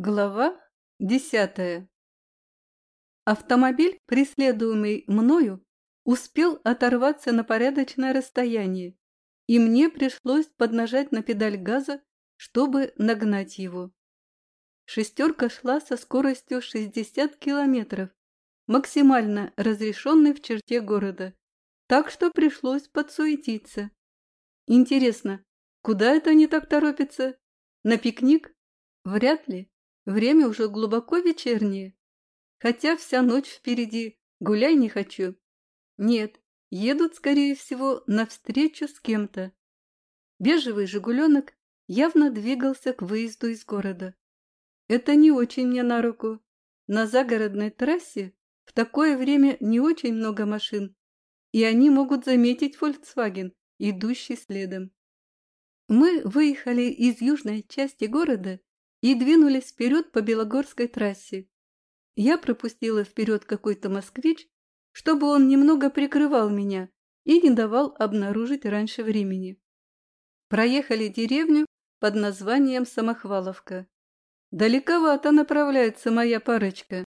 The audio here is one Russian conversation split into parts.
Глава десятая Автомобиль, преследуемый мною, успел оторваться на порядочное расстояние, и мне пришлось поднажать на педаль газа, чтобы нагнать его. Шестерка шла со скоростью 60 километров, максимально разрешенной в черте города, так что пришлось подсуетиться. Интересно, куда это они так торопятся? На пикник? Вряд ли. Время уже глубоко вечернее. Хотя вся ночь впереди, гуляй не хочу. Нет, едут, скорее всего, навстречу с кем-то. Бежевый «Жигуленок» явно двигался к выезду из города. Это не очень мне на руку. На загородной трассе в такое время не очень много машин, и они могут заметить «Фольксваген», идущий следом. Мы выехали из южной части города и двинулись вперед по Белогорской трассе. Я пропустила вперед какой-то москвич, чтобы он немного прикрывал меня и не давал обнаружить раньше времени. Проехали деревню под названием Самохваловка. Далековато направляется моя парочка.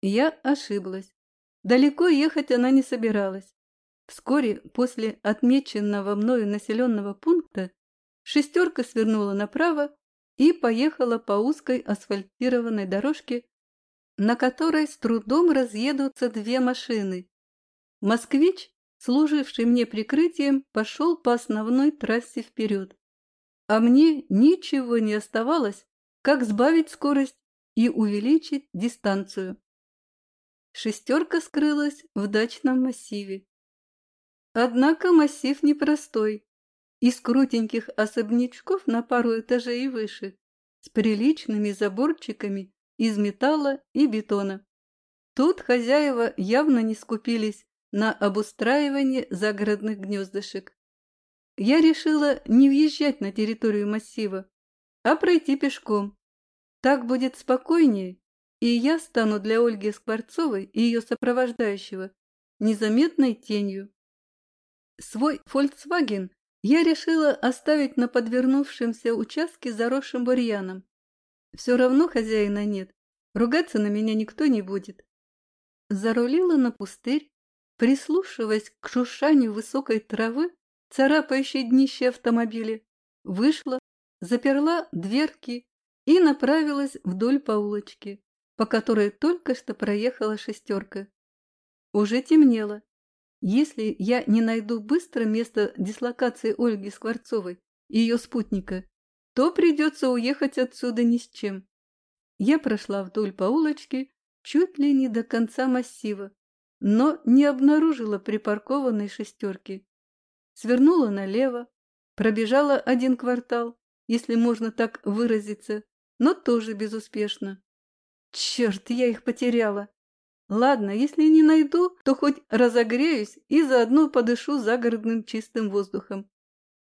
Я ошиблась. Далеко ехать она не собиралась. Вскоре после отмеченного мною населенного пункта шестерка свернула направо и поехала по узкой асфальтированной дорожке, на которой с трудом разъедутся две машины. Москвич, служивший мне прикрытием, пошел по основной трассе вперед. А мне ничего не оставалось, как сбавить скорость и увеличить дистанцию. Шестерка скрылась в дачном массиве. Однако массив непростой из крутеньких особнячков на пару этажей и выше, с приличными заборчиками из металла и бетона. Тут хозяева явно не скупились на обустраивание загородных гнездышек. Я решила не въезжать на территорию массива, а пройти пешком. Так будет спокойнее, и я стану для Ольги Скворцовой и ее сопровождающего незаметной тенью. Свой Volkswagen я решила оставить на подвернувшемся участке заросшим бурьяном. Все равно хозяина нет, ругаться на меня никто не будет. Зарулила на пустырь, прислушиваясь к шуршанию высокой травы, царапающей днище автомобиля, вышла, заперла дверки и направилась вдоль по улочке, по которой только что проехала шестерка. Уже темнело, если я не найду быстро место дислокации Ольги Скворцовой и ее спутника, то придется уехать отсюда ни с чем. Я прошла вдоль по улочке чуть ли не до конца массива, но не обнаружила припаркованной шестерки. Свернула налево, пробежала один квартал, если можно так выразиться, но тоже безуспешно. Черт, я их потеряла! Ладно, если не найду, то хоть разогреюсь и заодно подышу загородным чистым воздухом.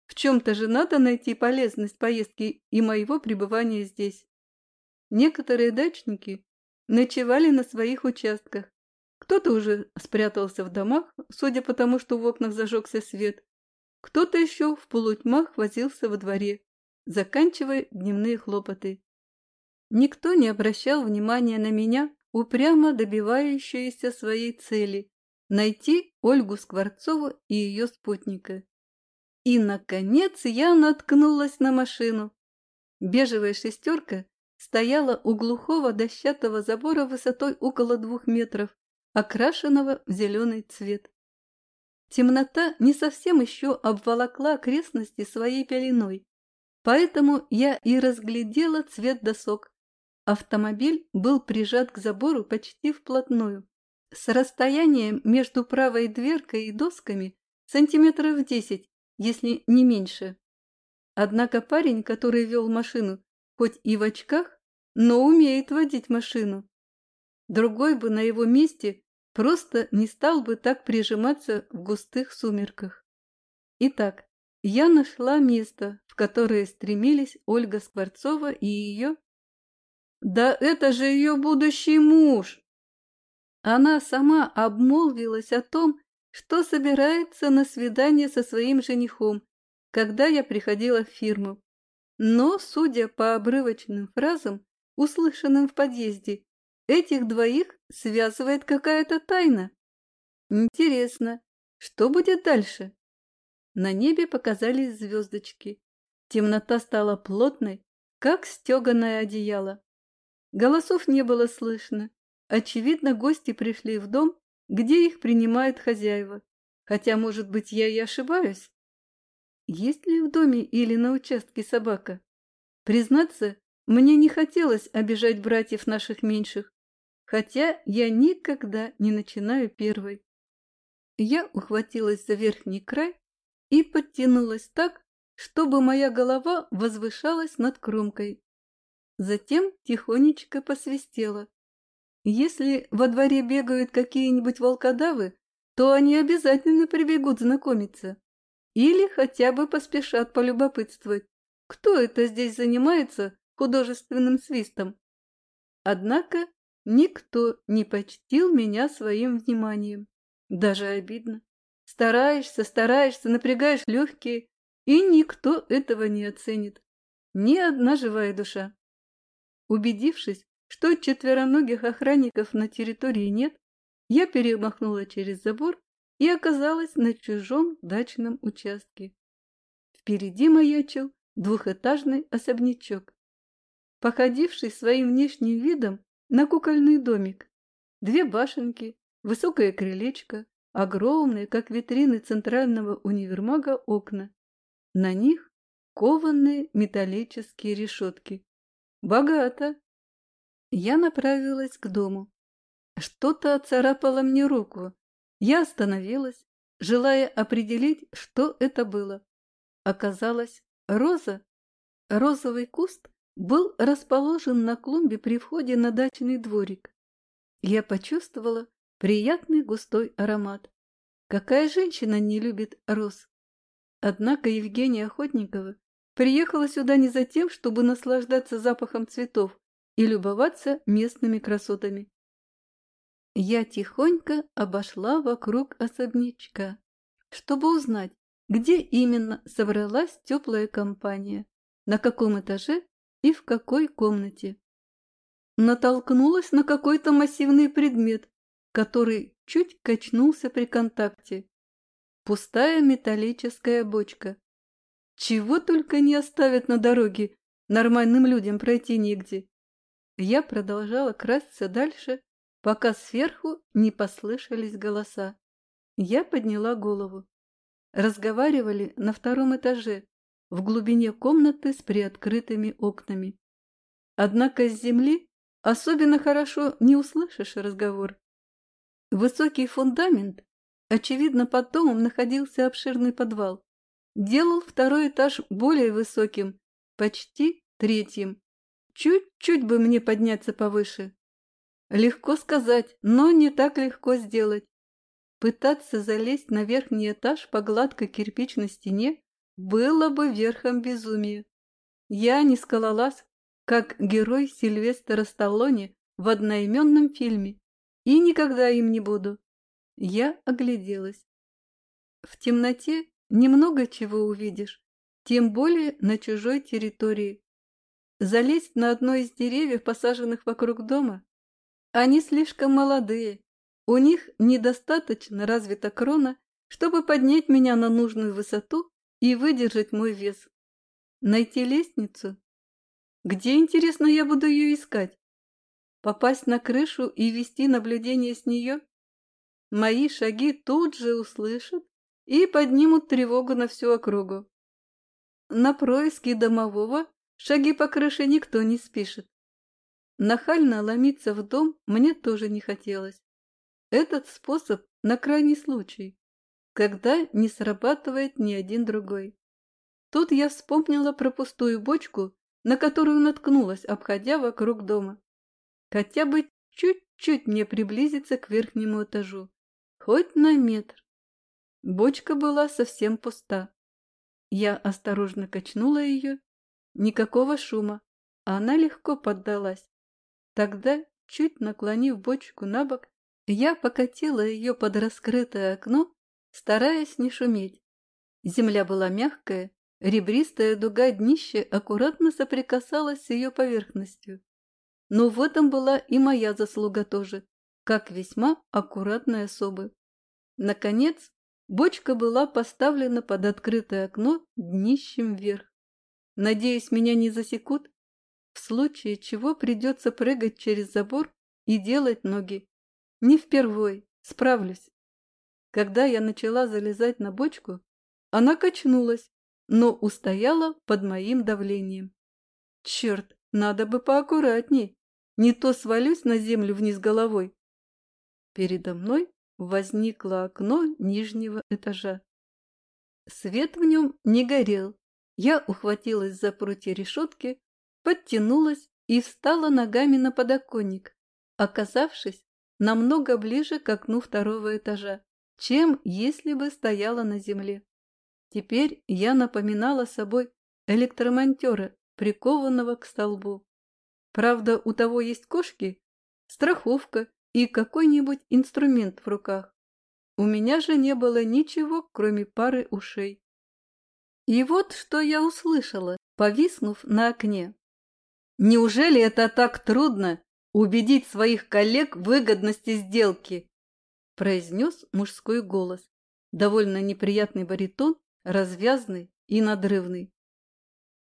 В чем-то же надо найти полезность поездки и моего пребывания здесь. Некоторые дачники ночевали на своих участках. Кто-то уже спрятался в домах, судя по тому, что в окнах зажегся свет. Кто-то еще в полутьмах возился во дворе, заканчивая дневные хлопоты. Никто не обращал внимания на меня, упрямо добивающаяся своей цели – найти Ольгу Скворцову и ее спутника. И, наконец, я наткнулась на машину. Бежевая шестерка стояла у глухого дощатого забора высотой около двух метров, окрашенного в зеленый цвет. Темнота не совсем еще обволокла окрестности своей пеленой, поэтому я и разглядела цвет досок, Автомобиль был прижат к забору почти вплотную. С расстоянием между правой дверкой и досками сантиметров десять, если не меньше. Однако парень, который вел машину, хоть и в очках, но умеет водить машину. Другой бы на его месте просто не стал бы так прижиматься в густых сумерках. Итак, я нашла место, в которое стремились Ольга Скворцова и ее да это же ее будущий муж! Она сама обмолвилась о том, что собирается на свидание со своим женихом, когда я приходила в фирму. Но, судя по обрывочным фразам, услышанным в подъезде, этих двоих связывает какая-то тайна. Интересно, что будет дальше? На небе показались звездочки. Темнота стала плотной, как стеганое одеяло. Голосов не было слышно. Очевидно, гости пришли в дом, где их принимают хозяева. Хотя, может быть, я и ошибаюсь. Есть ли в доме или на участке собака? Признаться, мне не хотелось обижать братьев наших меньших, хотя я никогда не начинаю первой. Я ухватилась за верхний край и подтянулась так, чтобы моя голова возвышалась над кромкой. Затем тихонечко посвистела. Если во дворе бегают какие-нибудь волкодавы, то они обязательно прибегут знакомиться. Или хотя бы поспешат полюбопытствовать, кто это здесь занимается художественным свистом. Однако никто не почтил меня своим вниманием. Даже обидно. Стараешься, стараешься, напрягаешь легкие, и никто этого не оценит. Ни одна живая душа. Убедившись, что четвероногих охранников на территории нет, я перемахнула через забор и оказалась на чужом дачном участке. Впереди маячил двухэтажный особнячок, походивший своим внешним видом на кукольный домик. Две башенки, высокое крылечко, огромные, как витрины центрального универмага, окна. На них кованные металлические решетки. Богато. Я направилась к дому. Что-то царапало мне руку. Я остановилась, желая определить, что это было. Оказалось, роза. Розовый куст был расположен на клумбе при входе на дачный дворик. Я почувствовала приятный густой аромат. Какая женщина не любит роз? Однако Евгения Охотникова приехала сюда не за тем, чтобы наслаждаться запахом цветов и любоваться местными красотами. Я тихонько обошла вокруг особнячка, чтобы узнать, где именно собралась теплая компания, на каком этаже и в какой комнате. Натолкнулась на какой-то массивный предмет, который чуть качнулся при контакте. Пустая металлическая бочка. Чего только не оставят на дороге, нормальным людям пройти негде. Я продолжала красться дальше, пока сверху не послышались голоса. Я подняла голову. Разговаривали на втором этаже, в глубине комнаты с приоткрытыми окнами. Однако с земли особенно хорошо не услышишь разговор. Высокий фундамент Очевидно, под домом находился обширный подвал. Делал второй этаж более высоким, почти третьим. Чуть-чуть бы мне подняться повыше. Легко сказать, но не так легко сделать. Пытаться залезть на верхний этаж по гладкой кирпичной стене было бы верхом безумия. Я не скалолаз, как герой Сильвестра Сталлоне в одноименном фильме, и никогда им не буду. Я огляделась. В темноте немного чего увидишь, тем более на чужой территории. Залезть на одно из деревьев, посаженных вокруг дома? Они слишком молодые, у них недостаточно развита крона, чтобы поднять меня на нужную высоту и выдержать мой вес. Найти лестницу? Где, интересно, я буду ее искать? Попасть на крышу и вести наблюдение с нее? Мои шаги тут же услышат и поднимут тревогу на всю округу. На происки домового шаги по крыше никто не спишет. Нахально ломиться в дом мне тоже не хотелось. Этот способ на крайний случай, когда не срабатывает ни один другой. Тут я вспомнила про пустую бочку, на которую наткнулась, обходя вокруг дома. Хотя бы чуть-чуть мне приблизиться к верхнему этажу хоть на метр. Бочка была совсем пуста. Я осторожно качнула ее. Никакого шума, она легко поддалась. Тогда, чуть наклонив бочку на бок, я покатила ее под раскрытое окно, стараясь не шуметь. Земля была мягкая, ребристая дуга днища аккуратно соприкасалась с ее поверхностью. но в этом была и моя заслуга тоже, как весьма аккуратной особы. Наконец, бочка была поставлена под открытое окно днищем вверх. Надеюсь, меня не засекут, в случае чего придется прыгать через забор и делать ноги. Не впервой, справлюсь. Когда я начала залезать на бочку, она качнулась, но устояла под моим давлением. Черт, надо бы поаккуратней, не то свалюсь на землю вниз головой. Передо мной возникло окно нижнего этажа. Свет в нем не горел. Я ухватилась за прутья решетки, подтянулась и встала ногами на подоконник, оказавшись намного ближе к окну второго этажа, чем если бы стояла на земле. Теперь я напоминала собой электромонтера, прикованного к столбу. Правда, у того есть кошки, страховка и какой-нибудь инструмент в руках. У меня же не было ничего, кроме пары ушей. И вот что я услышала, повиснув на окне. Неужели это так трудно убедить своих коллег в выгодности сделки? произнес мужской голос, довольно неприятный баритон, развязный и надрывный.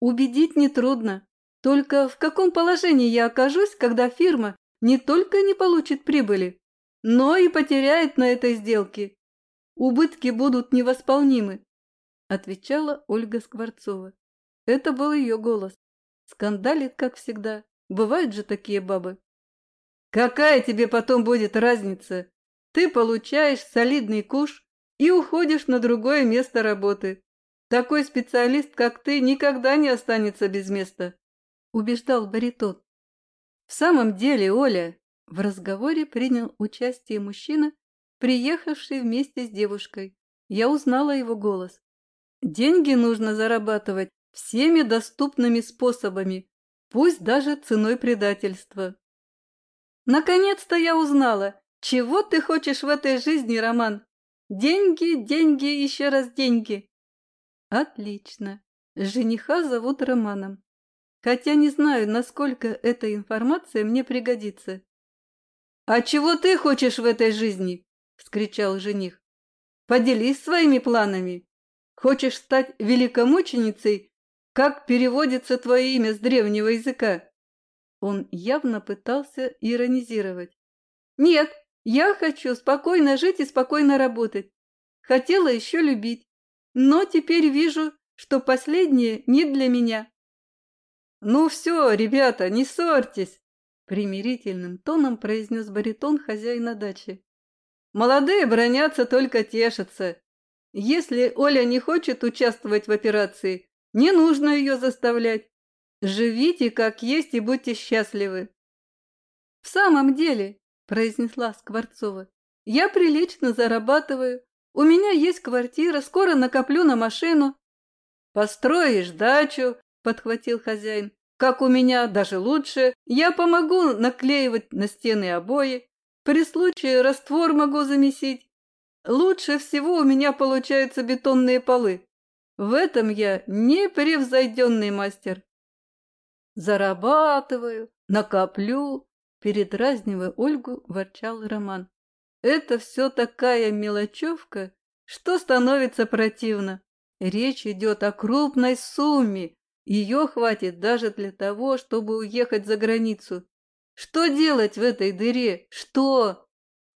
Убедить нетрудно, только в каком положении я окажусь, когда фирма не только не получит прибыли, но и потеряет на этой сделке. Убытки будут невосполнимы, отвечала Ольга Скворцова. Это был ее голос. Скандалит, как всегда. Бывают же такие бабы. Какая тебе потом будет разница? Ты получаешь солидный куш и уходишь на другое место работы. Такой специалист, как ты, никогда не останется без места убеждал баритон. В самом деле, Оля, в разговоре принял участие мужчина, приехавший вместе с девушкой. Я узнала его голос. Деньги нужно зарабатывать всеми доступными способами, пусть даже ценой предательства. Наконец-то я узнала, чего ты хочешь в этой жизни, Роман. Деньги, деньги, еще раз деньги. Отлично. Жениха зовут Романом хотя не знаю, насколько эта информация мне пригодится. «А чего ты хочешь в этой жизни?» – вскричал жених. «Поделись своими планами. Хочешь стать великомученицей? Как переводится твое имя с древнего языка?» Он явно пытался иронизировать. «Нет, я хочу спокойно жить и спокойно работать. Хотела еще любить, но теперь вижу, что последнее не для меня. «Ну все, ребята, не ссорьтесь!» Примирительным тоном произнес баритон хозяина дачи. «Молодые бронятся, только тешатся. Если Оля не хочет участвовать в операции, не нужно ее заставлять. Живите как есть и будьте счастливы». «В самом деле», – произнесла Скворцова, – «я прилично зарабатываю. У меня есть квартира, скоро накоплю на машину». «Построишь дачу, подхватил хозяин. Как у меня, даже лучше. Я помогу наклеивать на стены обои. При случае раствор могу замесить. Лучше всего у меня получаются бетонные полы. В этом я непревзойденный мастер. Зарабатываю, накоплю, передразнивая Ольгу, ворчал Роман. Это все такая мелочевка, что становится противно. Речь идет о крупной сумме, ее хватит даже для того, чтобы уехать за границу. Что делать в этой дыре? Что?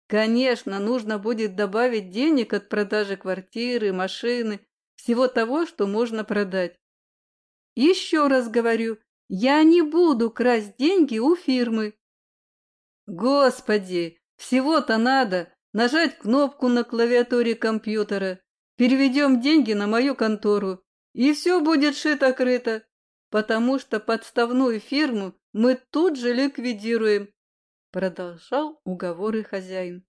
Конечно, нужно будет добавить денег от продажи квартиры, машины, всего того, что можно продать. Еще раз говорю, я не буду красть деньги у фирмы. Господи, всего-то надо нажать кнопку на клавиатуре компьютера. Переведем деньги на мою контору и все будет шито-крыто, потому что подставную фирму мы тут же ликвидируем, продолжал уговоры хозяин.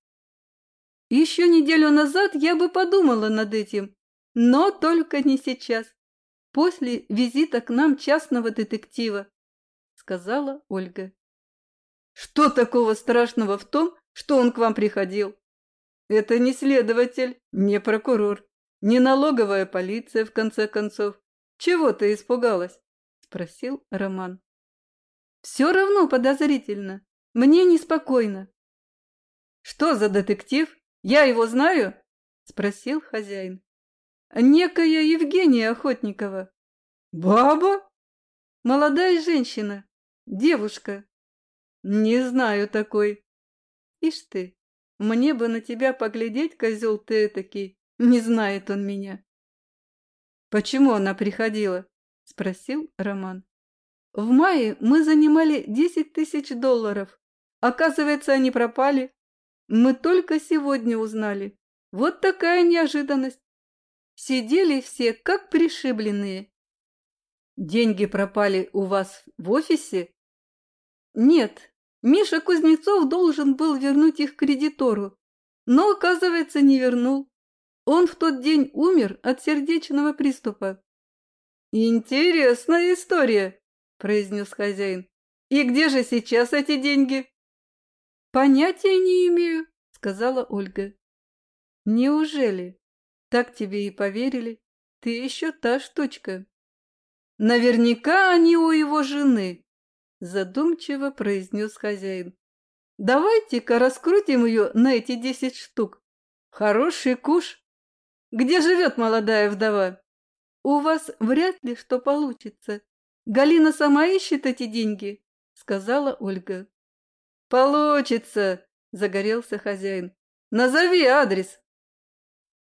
Еще неделю назад я бы подумала над этим, но только не сейчас, после визита к нам частного детектива, сказала Ольга. Что такого страшного в том, что он к вам приходил? Это не следователь, не прокурор. Не налоговая полиция, в конце концов. Чего ты испугалась? Спросил Роман. Все равно подозрительно. Мне неспокойно. Что за детектив? Я его знаю? Спросил хозяин. Некая Евгения Охотникова. Баба? Молодая женщина. Девушка. Не знаю такой. Ишь ты, мне бы на тебя поглядеть, козел ты этакий. Не знает он меня. Почему она приходила? Спросил Роман. В мае мы занимали десять тысяч долларов. Оказывается, они пропали. Мы только сегодня узнали. Вот такая неожиданность. Сидели все как пришибленные. Деньги пропали у вас в офисе? Нет, Миша Кузнецов должен был вернуть их кредитору, но, оказывается, не вернул. Он в тот день умер от сердечного приступа. «Интересная история», – произнес хозяин. «И где же сейчас эти деньги?» «Понятия не имею», – сказала Ольга. «Неужели? Так тебе и поверили? Ты еще та штучка». «Наверняка они у его жены», – задумчиво произнес хозяин. «Давайте-ка раскрутим ее на эти десять штук. Хороший куш. Где живет молодая вдова?» «У вас вряд ли что получится. Галина сама ищет эти деньги», – сказала Ольга. «Получится!» – загорелся хозяин. «Назови адрес!»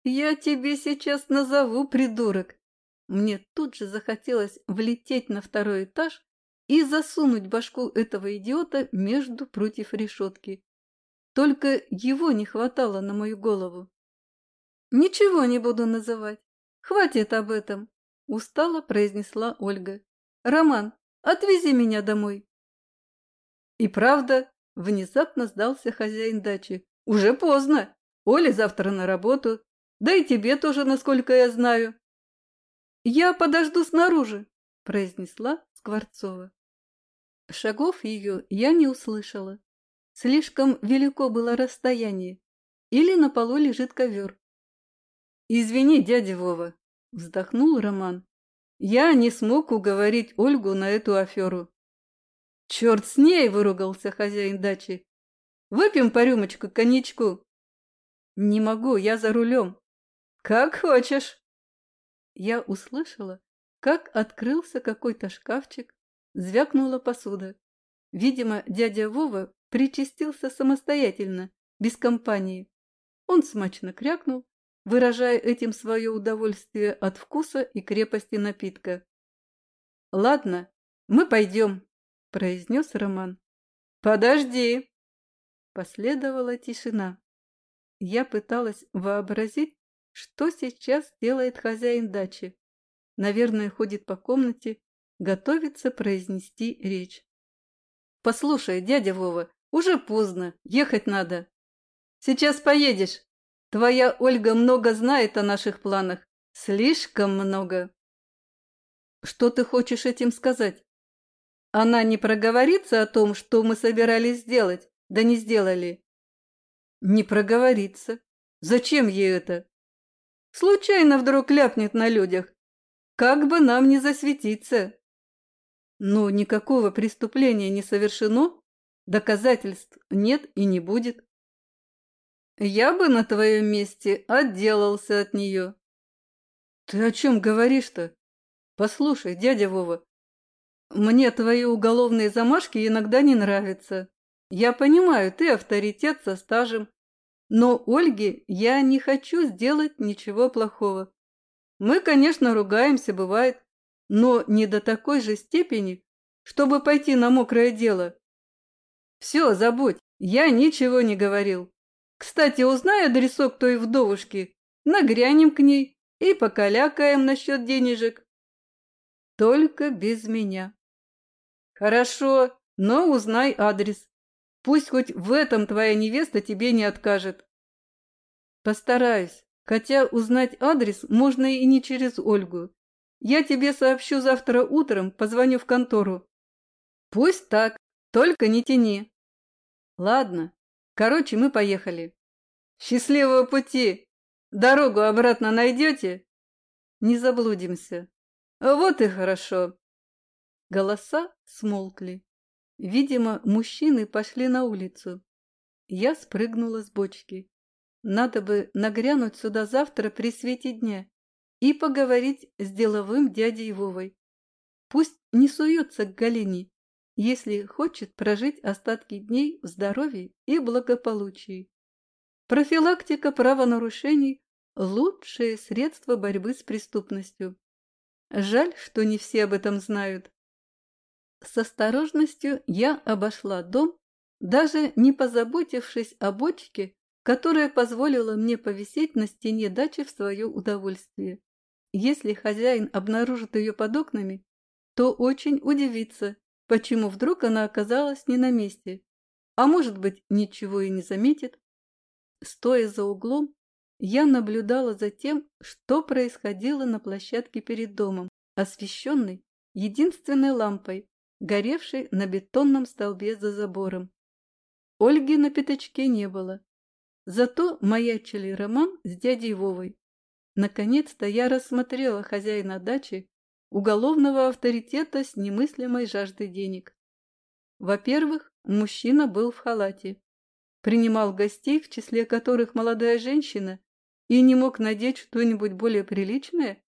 «Я тебе сейчас назову, придурок!» Мне тут же захотелось влететь на второй этаж и засунуть башку этого идиота между прутьев решетки. Только его не хватало на мою голову. «Ничего не буду называть. Хватит об этом!» – устало произнесла Ольга. «Роман, отвези меня домой!» И правда, внезапно сдался хозяин дачи. «Уже поздно. Оля завтра на работу. Да и тебе тоже, насколько я знаю». «Я подожду снаружи», – произнесла Скворцова. Шагов ее я не услышала. Слишком велико было расстояние. Или на полу лежит ковер. «Извини, дядя Вова», – вздохнул Роман. «Я не смог уговорить Ольгу на эту аферу». «Черт с ней!» – выругался хозяин дачи. «Выпьем по рюмочку коньячку». «Не могу, я за рулем». «Как хочешь». Я услышала, как открылся какой-то шкафчик, звякнула посуда. Видимо, дядя Вова причастился самостоятельно, без компании. Он смачно крякнул выражая этим свое удовольствие от вкуса и крепости напитка. «Ладно, мы пойдем», – произнес Роман. «Подожди!» Последовала тишина. Я пыталась вообразить, что сейчас делает хозяин дачи. Наверное, ходит по комнате, готовится произнести речь. «Послушай, дядя Вова, уже поздно, ехать надо. Сейчас поедешь, Твоя Ольга много знает о наших планах. Слишком много. Что ты хочешь этим сказать? Она не проговорится о том, что мы собирались сделать, да не сделали. Не проговорится. Зачем ей это? Случайно вдруг ляпнет на людях. Как бы нам не засветиться. Но никакого преступления не совершено, доказательств нет и не будет. Я бы на твоем месте отделался от нее. Ты о чем говоришь-то? Послушай, дядя Вова, мне твои уголовные замашки иногда не нравятся. Я понимаю, ты авторитет со стажем, но Ольге я не хочу сделать ничего плохого. Мы, конечно, ругаемся, бывает, но не до такой же степени, чтобы пойти на мокрое дело. Все, забудь, я ничего не говорил. Кстати, узнай адресок той вдовушки, нагрянем к ней и покалякаем насчет денежек. Только без меня. Хорошо, но узнай адрес. Пусть хоть в этом твоя невеста тебе не откажет. Постараюсь, хотя узнать адрес можно и не через Ольгу. Я тебе сообщу завтра утром, позвоню в контору. Пусть так, только не тяни. Ладно, Короче, мы поехали. Счастливого пути! Дорогу обратно найдете? Не заблудимся. Вот и хорошо. Голоса смолкли. Видимо, мужчины пошли на улицу. Я спрыгнула с бочки. Надо бы нагрянуть сюда завтра при свете дня и поговорить с деловым дядей Вовой. Пусть не суется к Галине, если хочет прожить остатки дней в здоровье и благополучии. Профилактика правонарушений – лучшее средство борьбы с преступностью. Жаль, что не все об этом знают. С осторожностью я обошла дом, даже не позаботившись о бочке, которая позволила мне повисеть на стене дачи в свое удовольствие. Если хозяин обнаружит ее под окнами, то очень удивится, почему вдруг она оказалась не на месте, а может быть, ничего и не заметит. Стоя за углом, я наблюдала за тем, что происходило на площадке перед домом, освещенной единственной лампой, горевшей на бетонном столбе за забором. Ольги на пятачке не было. Зато маячили Роман с дядей Вовой. Наконец-то я рассмотрела хозяина дачи, уголовного авторитета с немыслимой жаждой денег. Во-первых, мужчина был в халате, принимал гостей, в числе которых молодая женщина, и не мог надеть что-нибудь более приличное?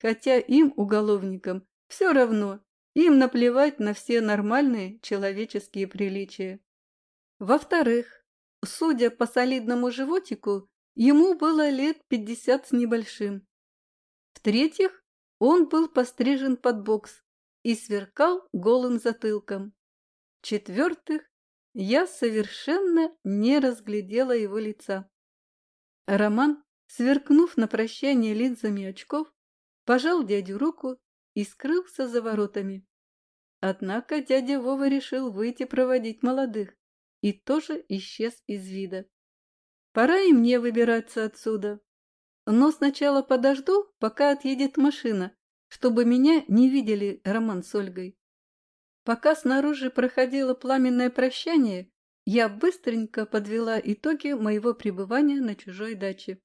Хотя им, уголовникам, все равно, им наплевать на все нормальные человеческие приличия. Во-вторых, судя по солидному животику, ему было лет пятьдесят с небольшим. В-третьих, он был пострижен под бокс и сверкал голым затылком. В-четвертых, я совершенно не разглядела его лица. Роман, сверкнув на прощание линзами очков, пожал дядю руку и скрылся за воротами. Однако дядя Вова решил выйти проводить молодых и тоже исчез из вида. Пора и мне выбираться отсюда. Но сначала подожду, пока отъедет машина, чтобы меня не видели Роман с Ольгой. Пока снаружи проходило пламенное прощание, я быстренько подвела итоги моего пребывания на чужой даче.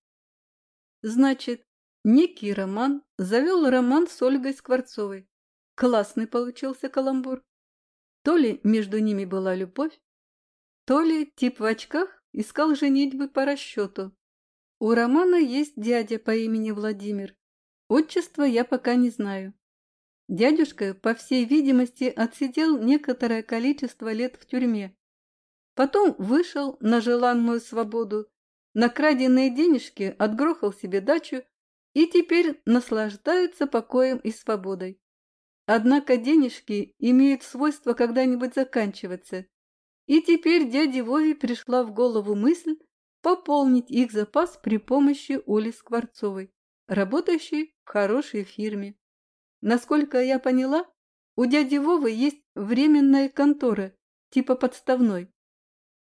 Значит, некий Роман завел роман с Ольгой Скворцовой. Классный получился каламбур. То ли между ними была любовь, то ли тип в очках искал женитьбы по расчету. У Романа есть дядя по имени Владимир. Отчество я пока не знаю. Дядюшка, по всей видимости, отсидел некоторое количество лет в тюрьме. Потом вышел на желанную свободу, на краденные денежки отгрохал себе дачу и теперь наслаждается покоем и свободой. Однако денежки имеют свойство когда-нибудь заканчиваться, и теперь дяде Вове пришла в голову мысль пополнить их запас при помощи Оли Скворцовой, работающей в хорошей фирме. Насколько я поняла, у дяди Вовы есть временная контора, типа подставной.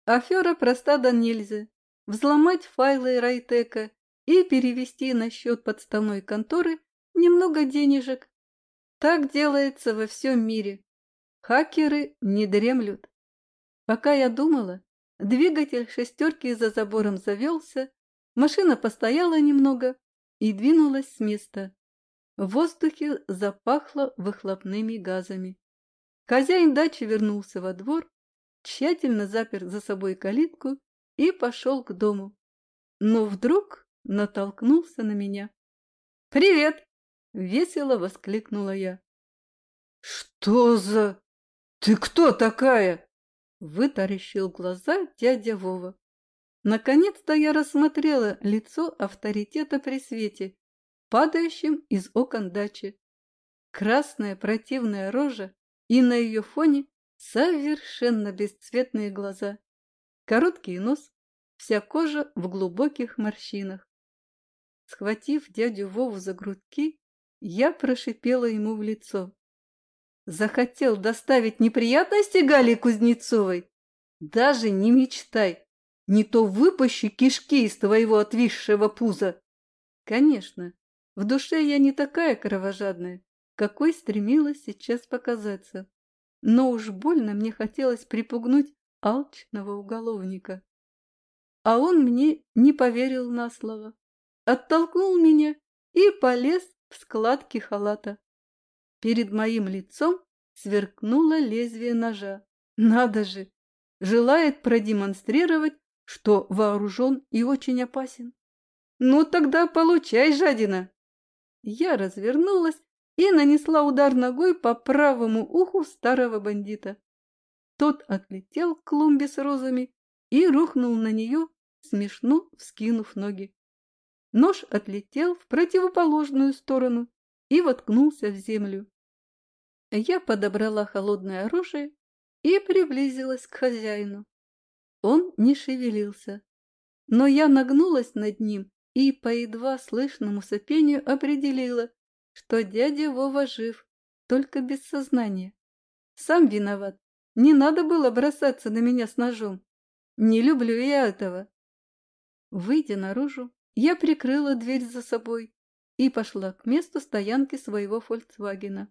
Афера проста да нельзя. Взломать файлы Райтека и перевести на счет подставной конторы немного денежек. Так делается во всем мире. Хакеры не дремлют. Пока я думала, двигатель шестерки за забором завелся, машина постояла немного и двинулась с места. В воздухе запахло выхлопными газами. Хозяин дачи вернулся во двор, тщательно запер за собой калитку и пошел к дому. Но вдруг натолкнулся на меня. «Привет!» — весело воскликнула я. «Что за... Ты кто такая?» — вытаращил глаза дядя Вова. Наконец-то я рассмотрела лицо авторитета при свете, падающем из окон дачи. Красная противная рожа и на ее фоне совершенно бесцветные глаза, короткий нос, вся кожа в глубоких морщинах. Схватив дядю Вову за грудки, я прошипела ему в лицо. Захотел доставить неприятности Гале Кузнецовой? Даже не мечтай, не то выпущу кишки из твоего отвисшего пуза. Конечно, в душе я не такая кровожадная, какой стремилась сейчас показаться но уж больно мне хотелось припугнуть алчного уголовника. А он мне не поверил на слово, оттолкнул меня и полез в складки халата. Перед моим лицом сверкнуло лезвие ножа. Надо же! Желает продемонстрировать, что вооружен и очень опасен. Ну тогда получай, жадина! Я развернулась и нанесла удар ногой по правому уху старого бандита. Тот отлетел к клумбе с розами и рухнул на нее, смешно вскинув ноги. Нож отлетел в противоположную сторону и воткнулся в землю. Я подобрала холодное оружие и приблизилась к хозяину. Он не шевелился, но я нагнулась над ним и по едва слышному сопению определила, что дядя Вова жив, только без сознания. Сам виноват. Не надо было бросаться на меня с ножом. Не люблю я этого. Выйдя наружу, я прикрыла дверь за собой и пошла к месту стоянки своего «Фольксвагена».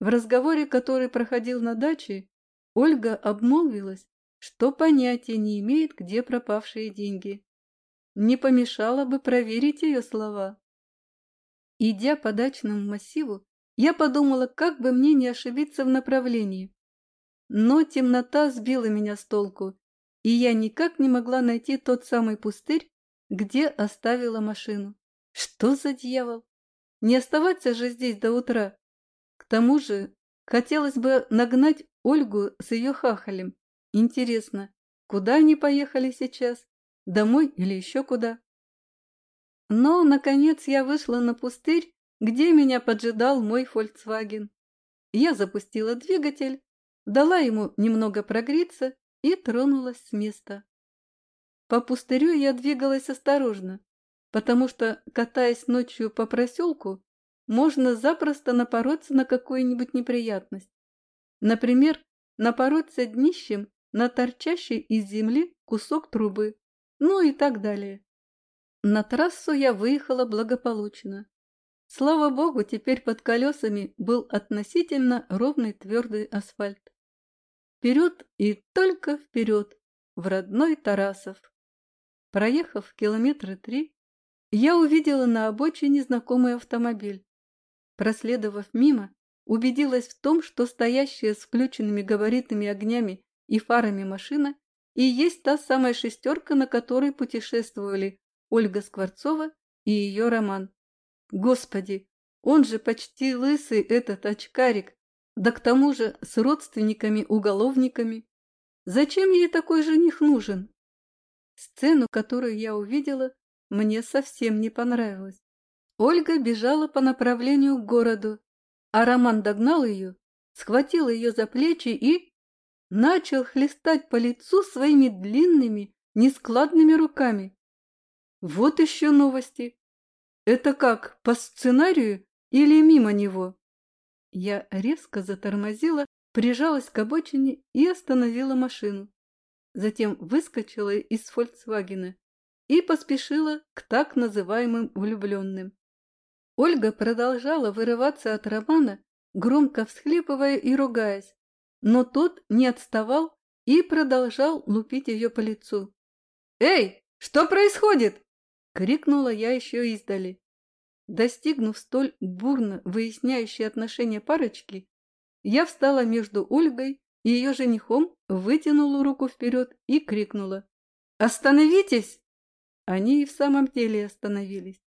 В разговоре, который проходил на даче, Ольга обмолвилась, что понятия не имеет, где пропавшие деньги. Не помешало бы проверить ее слова. Идя по дачному массиву, я подумала, как бы мне не ошибиться в направлении. Но темнота сбила меня с толку, и я никак не могла найти тот самый пустырь, где оставила машину. Что за дьявол? Не оставаться же здесь до утра. К тому же, хотелось бы нагнать Ольгу с ее хахалем. Интересно, куда они поехали сейчас? Домой или еще куда? Но, наконец, я вышла на пустырь, где меня поджидал мой «Фольксваген». Я запустила двигатель, дала ему немного прогреться и тронулась с места. По пустырю я двигалась осторожно, потому что, катаясь ночью по проселку, можно запросто напороться на какую-нибудь неприятность. Например, напороться днищем на торчащий из земли кусок трубы, ну и так далее. На трассу я выехала благополучно. Слава богу, теперь под колесами был относительно ровный твердый асфальт. Вперед и только вперед, в родной Тарасов. Проехав километры три, я увидела на обочине знакомый автомобиль. Проследовав мимо, убедилась в том, что стоящая с включенными габаритными огнями и фарами машина и есть та самая шестерка, на которой путешествовали Ольга Скворцова и ее роман. Господи, он же почти лысый этот очкарик, да к тому же с родственниками-уголовниками. Зачем ей такой жених нужен? Сцену, которую я увидела, мне совсем не понравилась. Ольга бежала по направлению к городу, а Роман догнал ее, схватил ее за плечи и начал хлестать по лицу своими длинными, нескладными руками. Вот еще новости. Это как, по сценарию или мимо него? Я резко затормозила, прижалась к обочине и остановила машину. Затем выскочила из «Фольксвагена» и поспешила к так называемым влюбленным. Ольга продолжала вырываться от Романа, громко всхлипывая и ругаясь, но тот не отставал и продолжал лупить ее по лицу. «Эй, что происходит?» — крикнула я еще издали. Достигнув столь бурно выясняющей отношения парочки, я встала между Ольгой и ее женихом, вытянула руку вперед и крикнула. «Остановитесь!» Они и в самом деле остановились.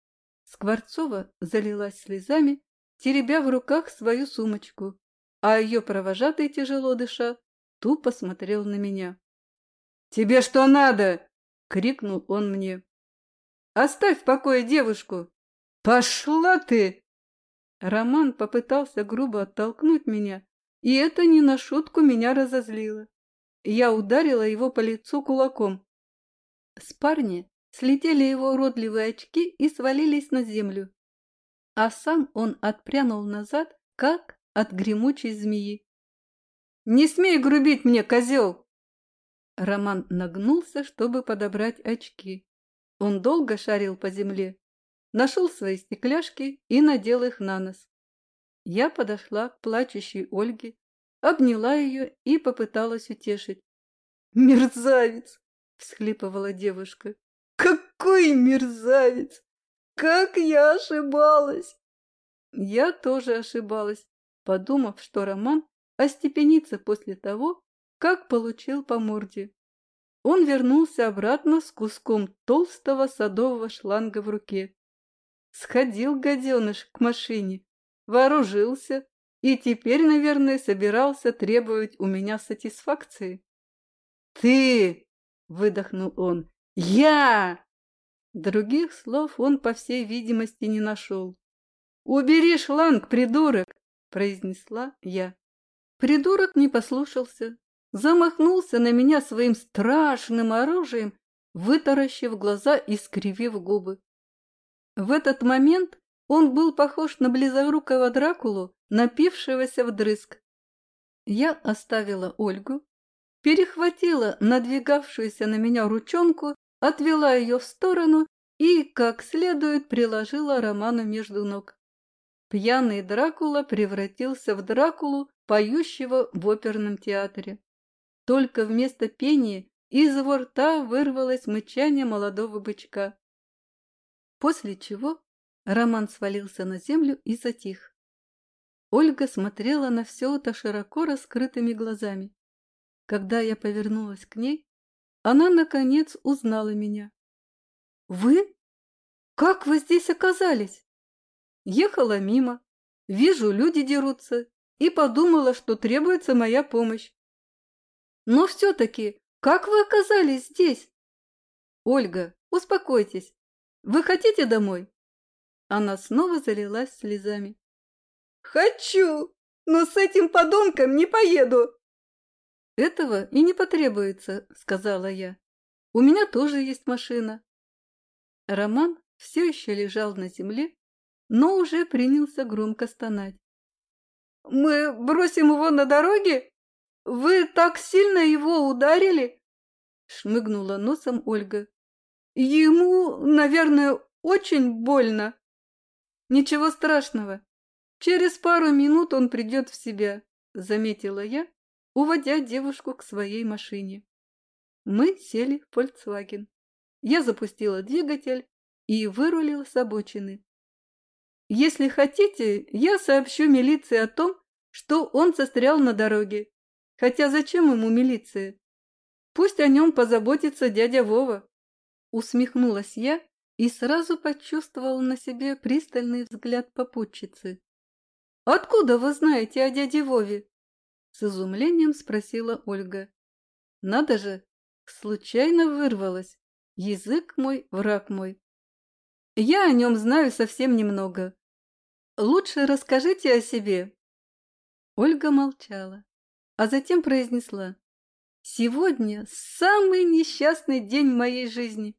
Скворцова залилась слезами, теребя в руках свою сумочку, а ее провожатый, тяжело дыша, тупо смотрел на меня. «Тебе что надо?» — крикнул он мне. «Оставь в покое девушку!» «Пошла ты!» Роман попытался грубо оттолкнуть меня, и это не на шутку меня разозлило. Я ударила его по лицу кулаком. С парня слетели его уродливые очки и свалились на землю. А сам он отпрянул назад, как от гремучей змеи. «Не смей грубить мне, козел!» Роман нагнулся, чтобы подобрать очки. Он долго шарил по земле, нашел свои стекляшки и надел их на нос. Я подошла к плачущей Ольге, обняла ее и попыталась утешить. «Мерзавец!» — всхлипывала девушка. «Какой мерзавец! Как я ошибалась!» Я тоже ошибалась, подумав, что Роман остепенится после того, как получил по морде. Он вернулся обратно с куском толстого садового шланга в руке. Сходил гаденыш к машине, вооружился и теперь, наверное, собирался требовать у меня сатисфакции. «Ты!» — выдохнул он. «Я!» Других слов он, по всей видимости, не нашел. «Убери шланг, придурок!» — произнесла я. Придурок не послушался, замахнулся на меня своим страшным оружием, вытаращив глаза и скривив губы. В этот момент он был похож на близорукого Дракулу, напившегося вдрызг. Я оставила Ольгу, перехватила надвигавшуюся на меня ручонку, отвела ее в сторону и, как следует, приложила Роману между ног. Пьяный Дракула превратился в Дракулу, поющего в оперном театре. Только вместо пения из его рта вырвалось мычание молодого бычка. После чего Роман свалился на землю и затих. Ольга смотрела на все это широко раскрытыми глазами. Когда я повернулась к ней, она, наконец, узнала меня. «Вы? Как вы здесь оказались?» Ехала мимо, вижу, люди дерутся, и подумала, что требуется моя помощь. Но все-таки, как вы оказались здесь? Ольга, успокойтесь. Вы хотите домой? Она снова залилась слезами. Хочу, но с этим подонком не поеду. Этого и не потребуется, сказала я. У меня тоже есть машина. Роман все еще лежал на земле, но уже принялся громко стонать. «Мы бросим его на дороге?» «Вы так сильно его ударили?» Шмыгнула носом Ольга. «Ему, наверное, очень больно». «Ничего страшного. Через пару минут он придет в себя», — заметила я, уводя девушку к своей машине. Мы сели в Volkswagen. Я запустила двигатель и вырулила с обочины. «Если хотите, я сообщу милиции о том, что он застрял на дороге Хотя зачем ему милиция? Пусть о нем позаботится дядя Вова. Усмехнулась я и сразу почувствовала на себе пристальный взгляд попутчицы. «Откуда вы знаете о дяде Вове?» С изумлением спросила Ольга. «Надо же, случайно вырвалась. Язык мой, враг мой. Я о нем знаю совсем немного. Лучше расскажите о себе». Ольга молчала а затем произнесла «Сегодня самый несчастный день моей жизни».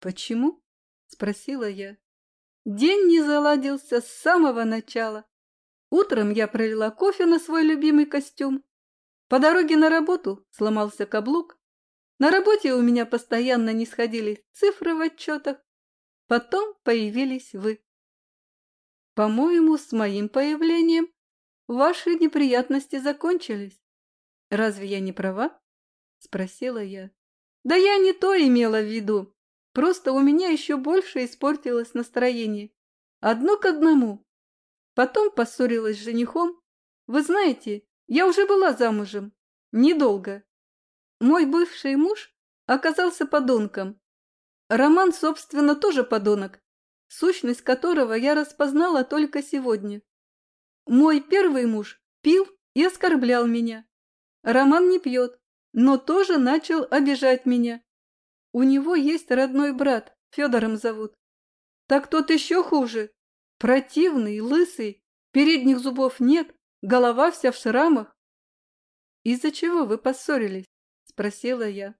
«Почему?» – спросила я. День не заладился с самого начала. Утром я пролила кофе на свой любимый костюм. По дороге на работу сломался каблук. На работе у меня постоянно не сходили цифры в отчетах. Потом появились вы. По-моему, с моим появлением Ваши неприятности закончились. Разве я не права? Спросила я. Да я не то имела в виду. Просто у меня еще больше испортилось настроение. Одно к одному. Потом поссорилась с женихом. Вы знаете, я уже была замужем. Недолго. Мой бывший муж оказался подонком. Роман, собственно, тоже подонок, сущность которого я распознала только сегодня. Мой первый муж пил и оскорблял меня. Роман не пьет, но тоже начал обижать меня. У него есть родной брат, Федором зовут. Так тот еще хуже. Противный, лысый, передних зубов нет, голова вся в шрамах. «Из-за чего вы поссорились?» – спросила я.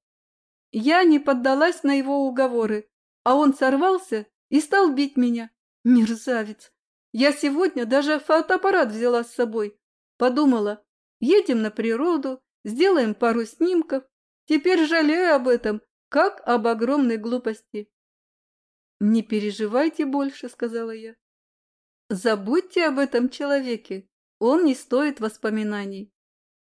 Я не поддалась на его уговоры, а он сорвался и стал бить меня. Мерзавец! Я сегодня даже фотоаппарат взяла с собой. Подумала, едем на природу, сделаем пару снимков. Теперь жалею об этом, как об огромной глупости. «Не переживайте больше», — сказала я. «Забудьте об этом человеке, он не стоит воспоминаний.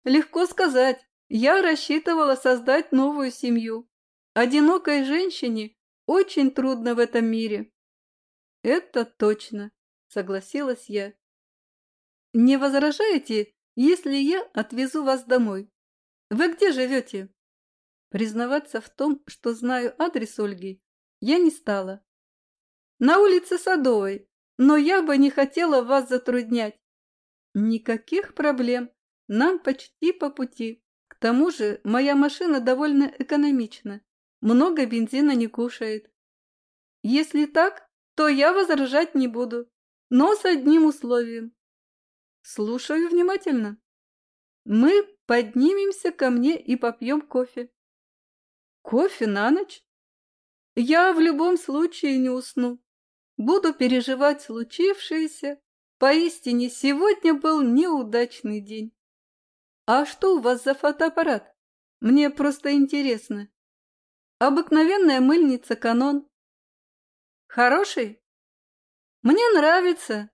Легко сказать, я рассчитывала создать новую семью. Одинокой женщине очень трудно в этом мире». «Это точно», согласилась я. «Не возражаете, если я отвезу вас домой?» Вы где живете? Признаваться в том, что знаю адрес Ольги, я не стала. На улице Садовой, но я бы не хотела вас затруднять. Никаких проблем, нам почти по пути. К тому же моя машина довольно экономична, много бензина не кушает. Если так, то я возражать не буду, но с одним условием. Слушаю внимательно. Мы поднимемся ко мне и попьем кофе. Кофе на ночь? Я в любом случае не усну. Буду переживать случившееся. Поистине, сегодня был неудачный день. А что у вас за фотоаппарат? Мне просто интересно. Обыкновенная мыльница «Канон». Хороший? Мне нравится.